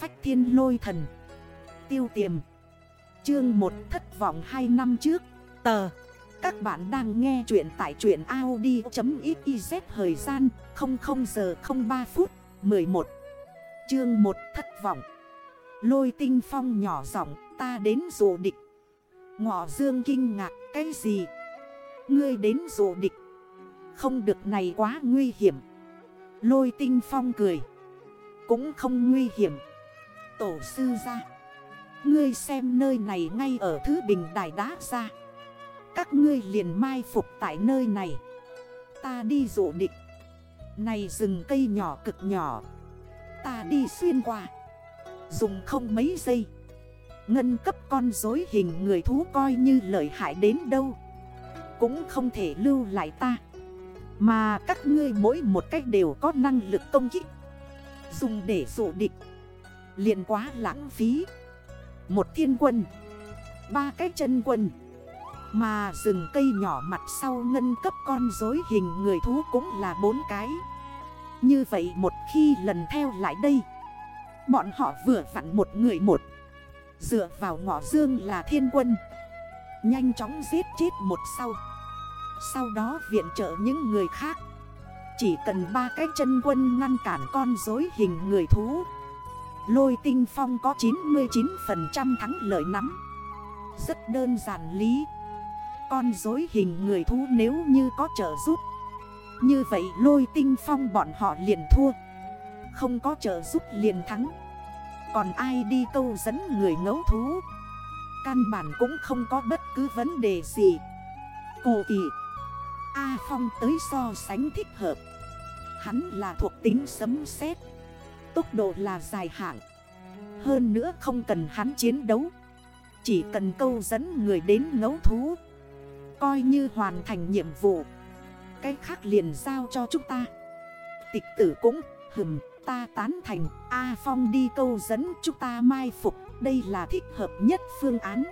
phách thiên lôi thần. Tiêu tiềm. Chương 1 thất vọng 2 năm trước. Tờ. Các bạn đang nghe chuyện tại truyện Audi.xyz Thời gian 00 giờ 03 phút 11 Chương 1 thất vọng. Lôi tinh phong nhỏ giọng, ta đến rộ địch. Ngọ dương kinh ngạc, cái gì? Ngươi đến rộ địch? Không được này quá nguy hiểm. Lôi tinh phong cười, Cũng không nguy hiểm Tổ sư ra. Ngươi xem nơi này ngay ở thứ bình đài đá ra. Các ngươi liền mai phục tại nơi này. Ta đi dụ địch. Này rừng cây nhỏ cực nhỏ. Ta đi xuyên qua. Dùng không mấy giây. Ngân cấp con dối hình người thú coi như lợi hại đến đâu. Cũng không thể lưu lại ta. Mà các ngươi mỗi một cách đều có năng lực công kích. Dùng để dụ địch liền quá lãng phí. Một thiên quân, Ba cái chân quân, Mà rừng cây nhỏ mặt sau ngân cấp con dối hình người thú cũng là bốn cái. Như vậy một khi lần theo lại đây, Bọn họ vừa vặn một người một. Dựa vào ngõ dương là thiên quân, Nhanh chóng giết chết một sau. Sau đó viện trợ những người khác. Chỉ cần ba cái chân quân ngăn cản con dối hình người thú. Lôi tinh phong có 99% thắng lợi nắm. Rất đơn giản lý. Con dối hình người thú nếu như có trợ giúp. Như vậy lôi tinh phong bọn họ liền thua. Không có trợ giúp liền thắng. Còn ai đi câu dẫn người ngấu thú? Căn bản cũng không có bất cứ vấn đề gì. Cô kỳ. A Phong tới so sánh thích hợp. Hắn là thuộc tính sấm sét. Tốc độ là dài hạn. Hơn nữa không cần hắn chiến đấu. Chỉ cần câu dẫn người đến ngấu thú. Coi như hoàn thành nhiệm vụ. Cái khác liền giao cho chúng ta. Tịch tử cũng, hừm, ta tán thành. A Phong đi câu dẫn chúng ta mai phục. Đây là thích hợp nhất phương án.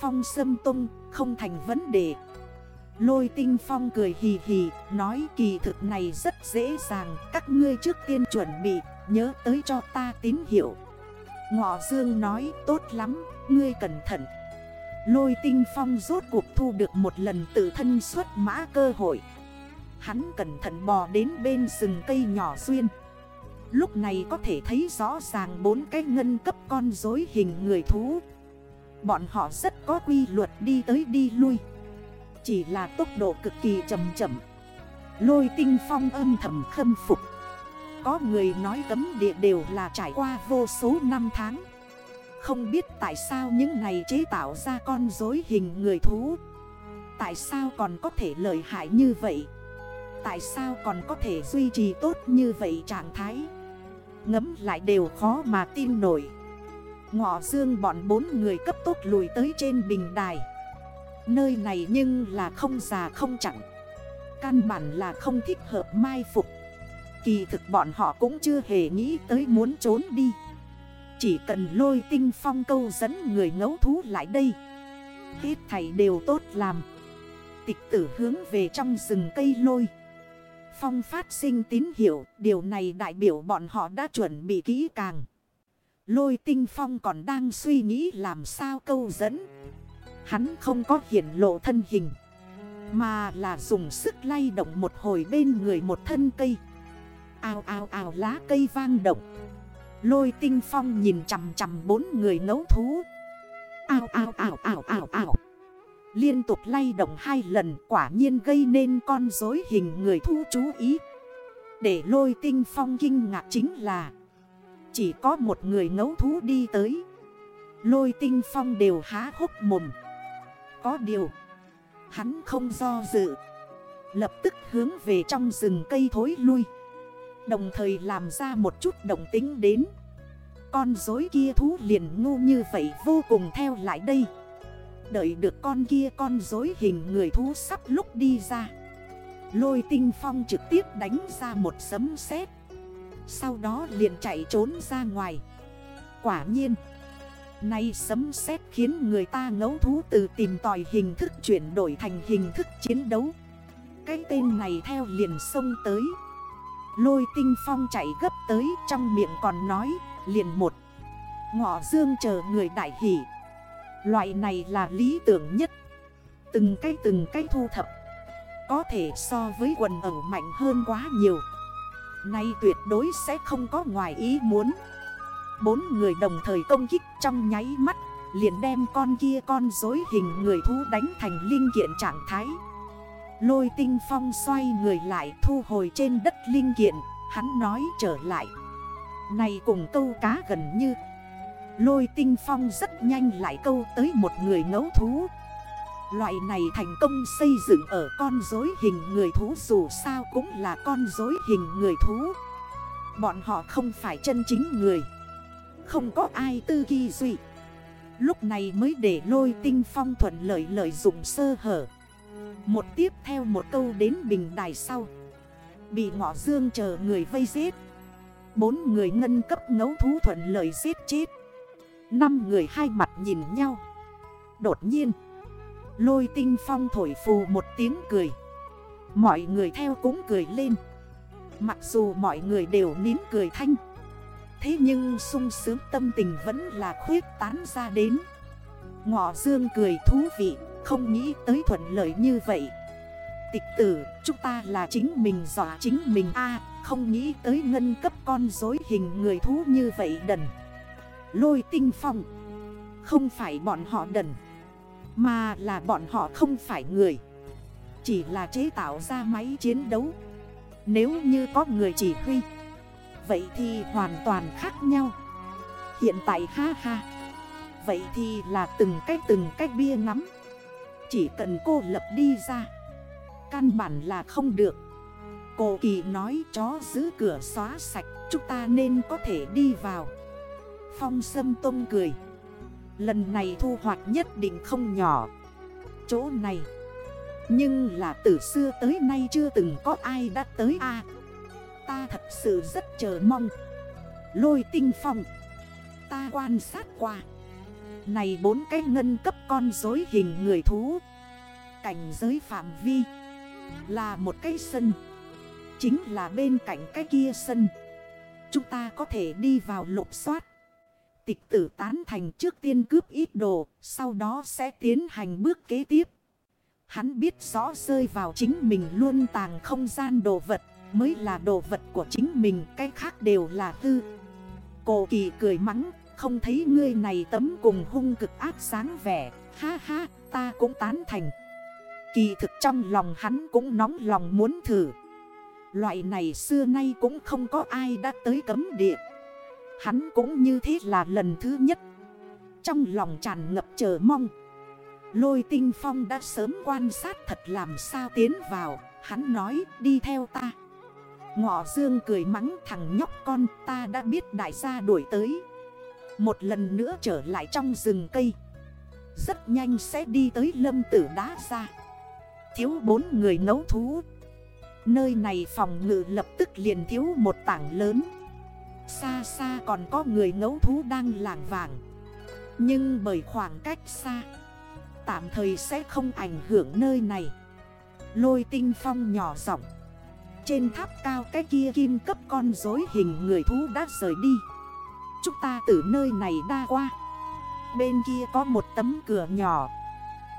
Phong sâm tung không thành vấn đề. Lôi tinh phong cười hì hì, Nói kỳ thực này rất dễ dàng. Các ngươi trước tiên chuẩn bị. Nhớ tới cho ta tín hiệu. Ngọ Dương nói, tốt lắm, Ngươi cẩn thận. Lôi tinh phong rốt cuộc thu được một lần tự thân xuất mã cơ hội. Hắn cẩn thận bò đến bên rừng cây nhỏ xuyên Lúc này có thể thấy rõ ràng bốn cái ngân cấp con dối hình người thú. Bọn họ rất có quy luật đi tới đi lui. Chỉ là tốc độ cực kỳ chậm chậm. Lôi tinh phong âm thầm khâm phục. Có người nói cấm địa đều là trải qua vô số năm tháng. Không biết tại sao những này chế tạo ra con dối hình người thú. Tại sao còn có thể lợi hại như vậy? Tại sao còn có thể duy trì tốt như vậy trạng thái? Ngấm lại đều khó mà tin nổi. Ngọ dương bọn bốn người cấp tốc lùi tới trên bình đài. Nơi này nhưng là không già không chẳng Căn bản là không thích hợp mai phục. Kỳ thực bọn họ cũng chưa hề nghĩ tới muốn trốn đi. Chỉ cần lôi tinh phong câu dẫn người ngấu thú lại đây. Hết thầy đều tốt làm. Tịch tử hướng về trong rừng cây lôi. Phong phát sinh tín hiệu, Điều này đại biểu bọn họ đã chuẩn bị kỹ càng. Lôi tinh phong còn đang suy nghĩ làm sao câu dẫn. Hắn không có hiển lộ thân hình, Mà là dùng sức lay động một hồi bên người một thân cây. Ao ao ao, lá cây vang động. Lôi tinh phong nhìn chằm chằm bốn người nấu thú. Ao ao ao ao ao ao. Liên tục lay động hai lần, quả nhiên gây nên con dối hình người thu chú ý. Để lôi tinh phong kinh ngạc chính là, Chỉ có một người ngấu thú đi tới. Lôi tinh phong đều há hốc mồm. Có điều, Hắn không do dự. Lập tức hướng về trong rừng cây thối lui. Đồng thời làm ra một chút động tính đến. Con dối kia thú liền ngu như vậy vô cùng theo lại đây. Đợi được con kia con dối hình người thú sắp lúc đi ra. Lôi tinh phong trực tiếp đánh ra một sấm sét. Sau đó liền chạy trốn ra ngoài. Quả nhiên, Nay sấm sét khiến người ta ngấu thú từ tìm tòi hình thức chuyển đổi thành hình thức chiến đấu. Cái tên này theo liền sông tới. Lôi tinh phong chạy gấp tới, trong miệng còn nói, liền một. Ngọ dương chờ người đại hỷ. Loại này là lý tưởng nhất. Từng cái từng cái thu thập. Có thể so với quần ẩu mạnh hơn quá nhiều. Nay tuyệt đối sẽ không có ngoài ý muốn. Bốn người đồng thời công kích trong nháy mắt, Liền đem con kia con dối hình người thú đánh thành linh kiện trạng thái. Lôi tinh phong xoay người lại thu hồi trên đất linh kiện, Hắn nói trở lại. Này cùng câu cá gần như. Lôi tinh phong rất nhanh lại câu tới một người ngấu thú. Loại này thành công xây dựng ở con dối hình người thú dù sao cũng là con dối hình người thú. Bọn họ không phải chân chính người. Không có ai tư ghi duy. Lúc này mới để lôi tinh phong thuận lợi lợi dụng sơ hở. Một tiếp theo một câu đến bình đài sau. Bị ngọ dương chờ người vây giết. Bốn người ngân cấp ngấu thú thuận lời giết chết. Năm người hai mặt nhìn nhau. Đột nhiên, Lôi tinh phong thổi phù một tiếng cười. Mọi người theo cũng cười lên. Mặc dù mọi người đều nín cười thanh. Thế nhưng sung sướng tâm tình vẫn là khuyết tán ra đến. Ngọ dương cười thú vị. Không nghĩ tới thuận lợi như vậy. Tịch tử, chúng ta là chính mình dọa chính mình a. Không nghĩ tới ngân cấp con dối hình người thú như vậy đần. Lôi tinh phong. Không phải bọn họ đần, Mà là bọn họ không phải người. Chỉ là chế tạo ra máy chiến đấu. Nếu như có người chỉ huy, Vậy thì hoàn toàn khác nhau. Hiện tại ha ha. Vậy thì là từng cách từng cách bia ngắm. Chỉ cần cô lập đi ra. Căn bản là không được. Cô kỳ nói chó giữ cửa xóa sạch, Chúng ta nên có thể đi vào. Phong Sâm tôm cười. Lần này thu hoạch nhất định không nhỏ. Chỗ này. Nhưng là từ xưa tới nay chưa từng có ai đã tới a. Ta thật sự rất chờ mong. Lôi tinh phong. Ta quan sát qua. Này bốn cái ngân cấp con dối hình người thú. Cảnh giới phạm vi Là một cái sân. Chính là bên cạnh cái kia sân. Chúng ta có thể đi vào lục soát. Tịch tử tán thành trước tiên cướp ít đồ, Sau đó sẽ tiến hành bước kế tiếp. Hắn biết rõ rơi vào chính mình luôn tàng không gian đồ vật, Mới là đồ vật của chính mình, Cái khác đều là tư. Cổ kỳ cười mắng không thấy ngươi này tấm cùng hung cực ác sáng vẻ. Ha ha, ta cũng tán thành. Kỳ thực trong lòng hắn cũng nóng lòng muốn thử. Loại này xưa nay cũng không có ai đã tới cấm địa. Hắn cũng như thế là lần thứ nhất. Trong lòng tràn ngập chờ mong. Lôi tinh phong đã sớm quan sát thật làm sao tiến vào. Hắn nói, đi theo ta. Ngọ dương cười mắng, thằng nhóc con, ta đã biết đại gia đuổi tới. Một lần nữa trở lại trong rừng cây. Rất nhanh sẽ đi tới lâm tử đá ra. Thiếu bốn người nấu thú. Nơi này phòng ngự lập tức liền thiếu một tảng lớn. Xa xa còn có người ngấu thú đang làng vàng. Nhưng bởi khoảng cách xa, Tạm thời sẽ không ảnh hưởng nơi này. Lôi tinh phong nhỏ giọng. Trên tháp cao cái kia kim cấp con dối hình người thú đã rời đi. Chúng ta từ nơi này đa qua. Bên kia có một tấm cửa nhỏ.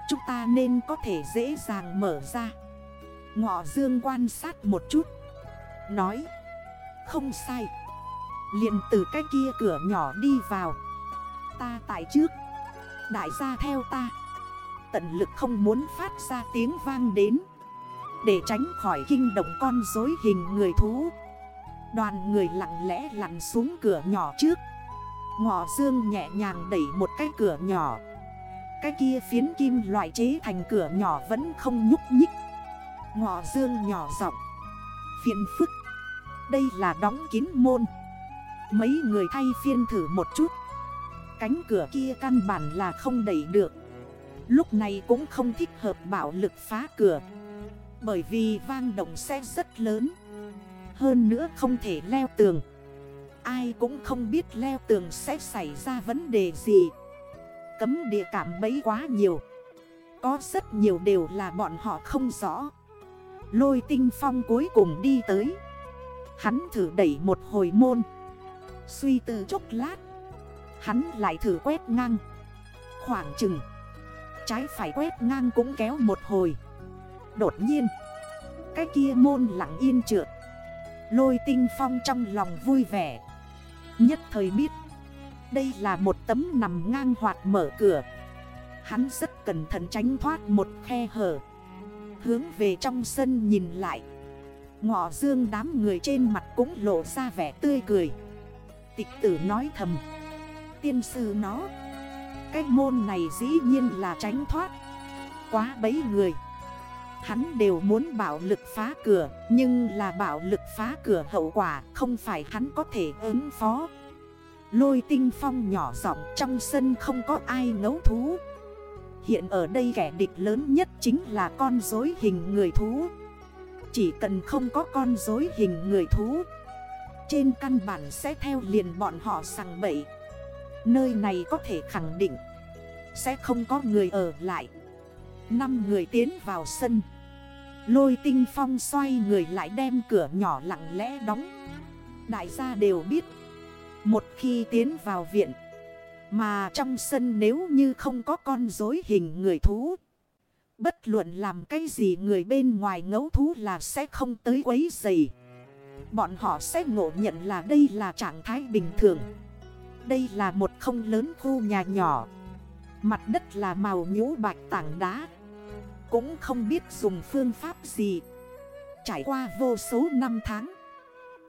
Chúng ta nên có thể dễ dàng mở ra. Ngọ dương quan sát một chút. Nói, Không sai. Liền từ cái kia cửa nhỏ đi vào. Ta tại trước. Đại gia theo ta. Tận lực không muốn phát ra tiếng vang đến. Để tránh khỏi kinh động con dối hình người thú. Đoàn người lặng lẽ lặn xuống cửa nhỏ trước. Ngọ dương nhẹ nhàng đẩy một cái cửa nhỏ. Cái kia phiến kim loại chế thành cửa nhỏ vẫn không nhúc nhích. Ngọ dương nhỏ giọng, Phiền phức, Đây là đóng kín môn. Mấy người thay phiên thử một chút. Cánh cửa kia căn bản là không đẩy được. Lúc này cũng không thích hợp bạo lực phá cửa, Bởi vì vang động xe rất lớn. Hơn nữa không thể leo tường. Ai cũng không biết leo tường sẽ xảy ra vấn đề gì. Cấm địa cảm bấy quá nhiều. Có rất nhiều đều là bọn họ không rõ. Lôi tinh phong cuối cùng đi tới. Hắn thử đẩy một hồi môn. Suy tư chốc lát. Hắn lại thử quét ngang. Khoảng chừng. Trái phải quét ngang cũng kéo một hồi. Đột nhiên. Cái kia môn lặng yên trượt. Lôi tinh phong trong lòng vui vẻ. Nhất thời biết, Đây là một tấm nằm ngang hoạt mở cửa. Hắn rất cẩn thận tránh thoát một khe hở. Hướng về trong sân nhìn lại. Ngọ dương đám người trên mặt cũng lộ ra vẻ tươi cười. Tịch tử nói thầm, Tiên sư nó, Cái môn này dĩ nhiên là tránh thoát. Quá bấy người. Hắn đều muốn bạo lực phá cửa, Nhưng là bạo lực phá cửa hậu quả Không phải hắn có thể ứng phó. Lôi tinh phong nhỏ giọng, trong sân không có ai ngấu thú. Hiện ở đây kẻ địch lớn nhất chính là con dối hình người thú. Chỉ cần không có con dối hình người thú, Trên căn bản sẽ theo liền bọn họ sằng bậy. Nơi này có thể khẳng định Sẽ không có người ở lại. Năm người tiến vào sân. Lôi tinh phong xoay người lại đem cửa nhỏ lặng lẽ đóng. Đại gia đều biết, Một khi tiến vào viện, Mà trong sân nếu như không có con dối hình người thú, Bất luận làm cái gì người bên ngoài ngấu thú là sẽ không tới quấy dày Bọn họ sẽ ngộ nhận là đây là trạng thái bình thường. Đây là một không lớn khu nhà nhỏ. Mặt đất là màu nhũ bạch tảng đá cũng không biết dùng phương pháp gì. Trải qua vô số năm tháng,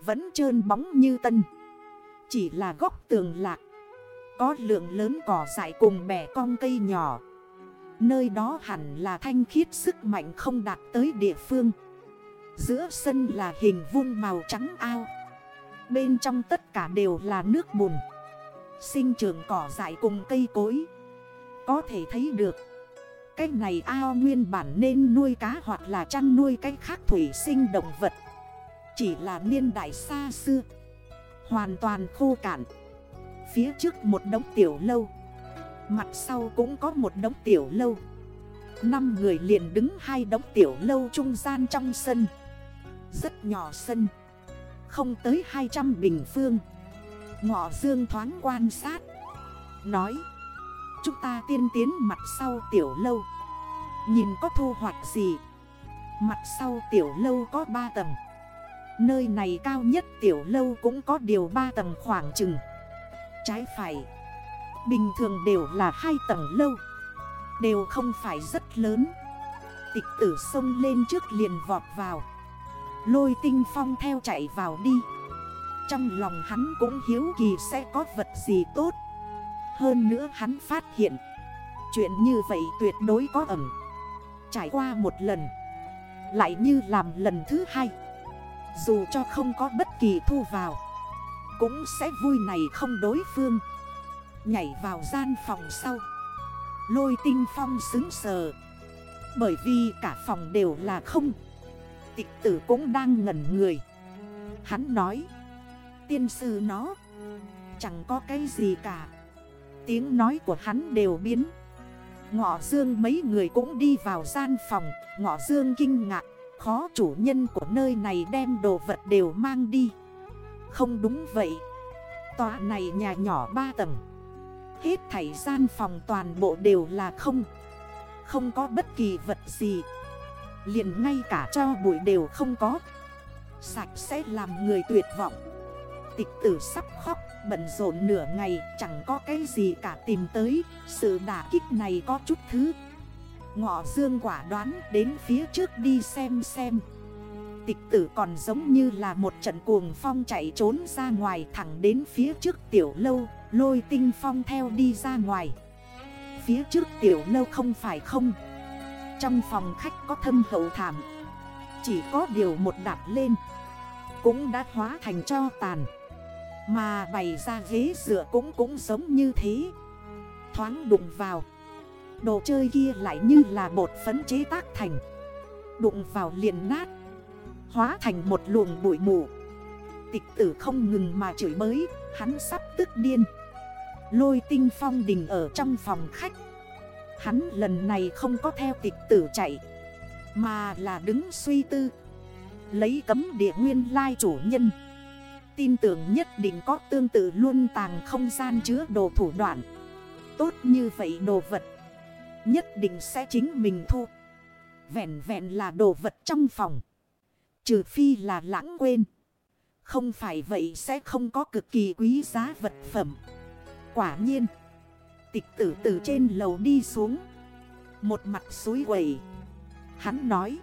Vẫn trơn bóng như tân. Chỉ là góc tường lạc, Có lượng lớn cỏ dại cùng bẻ cong cây nhỏ. Nơi đó hẳn là thanh khiết sức mạnh không đạt tới địa phương. Giữa sân là hình vuông màu trắng ao. Bên trong tất cả đều là nước bùn. Sinh trưởng cỏ dại cùng cây cối. Có thể thấy được cái này ao nguyên bản nên nuôi cá hoặc là chăn nuôi cái khác thủy sinh động vật. Chỉ là niên đại xa xưa. Hoàn toàn khô cạn. Phía trước một đống tiểu lâu. Mặt sau cũng có một đống tiểu lâu. Năm người liền đứng hai đống tiểu lâu trung gian trong sân. Rất nhỏ sân. Không tới 200 bình phương. Ngọ dương thoáng quan sát. Nói Chúng ta tiên tiến mặt sau tiểu lâu. Nhìn có thu hoạch gì? Mặt sau tiểu lâu có 3 tầng. Nơi này cao nhất tiểu lâu cũng có điều 3 tầng khoảng chừng. Trái phải, Bình thường đều là hai tầng lâu. Đều không phải rất lớn. Tịch tử sông lên trước liền vọt vào. Lôi tinh phong theo chạy vào đi. Trong lòng hắn cũng hiếu kỳ sẽ có vật gì tốt hơn nữa hắn phát hiện, Chuyện như vậy tuyệt đối có ẩm Trải qua một lần, Lại như làm lần thứ hai. Dù cho không có bất kỳ thu vào, Cũng sẽ vui này không đối phương. Nhảy vào gian phòng sau, Lôi tinh phong xứng sờ. Bởi vì cả phòng đều là không, Tịch tử cũng đang ngẩn người. Hắn nói, Tiên sư nó, Chẳng có cái gì cả. Tiếng nói của hắn đều biến. Ngọ Dương mấy người cũng đi vào gian phòng. Ngọ Dương kinh ngạc, Khó chủ nhân của nơi này đem đồ vật đều mang đi. Không đúng vậy, Tòa này nhà nhỏ ba tầng. Hết thảy gian phòng toàn bộ đều là không Không có bất kỳ vật gì. Liền ngay cả cho bụi đều không có. Sạch sẽ làm người tuyệt vọng. Tịch tử sắp khóc. Bận rộn nửa ngày, chẳng có cái gì cả tìm tới, Sự đả kích này có chút thứ. Ngọ dương quả đoán đến phía trước đi xem xem. Tịch tử còn giống như là một trận cuồng phong chạy trốn ra ngoài, thẳng đến phía trước tiểu lâu, Lôi tinh phong theo đi ra ngoài. Phía trước tiểu lâu không phải không? Trong phòng khách có thâm hậu thảm. Chỉ có điều một đạp lên. Cũng đã hóa thành cho tàn mà bày ra ghế dựa cũng cũng giống như thế. Thoáng đụng vào. Đồ chơi kia lại như là bột phấn chế tác thành. Đụng vào liền nát. Hóa thành một luồng bụi mù. Tịch tử không ngừng mà chửi bới, Hắn sắp tức điên. Lôi tinh phong đình ở trong phòng khách. Hắn lần này không có theo tịch tử chạy, Mà là đứng suy tư. Lấy cấm địa nguyên lai chủ nhân. Tin tưởng nhất định có tương tự luôn tàng không gian chứa đồ thủ đoạn. Tốt như vậy đồ vật, Nhất định sẽ chính mình thu. Vẹn vẹn là đồ vật trong phòng, Trừ phi là lãng quên. Không phải vậy sẽ không có cực kỳ quý giá vật phẩm. Quả nhiên, Tịch tử từ trên lầu đi xuống, Một mặt suối quẩy. Hắn nói,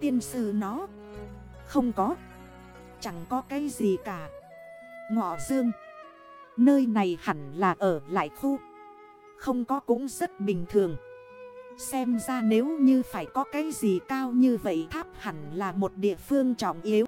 Tiên sư nó, Không có. Chẳng có cái gì cả. Ngọ dương, Nơi này hẳn là ở lại khu, Không có cũng rất bình thường. Xem ra nếu như phải có cái gì cao như vậy tháp hẳn là một địa phương trọng yếu.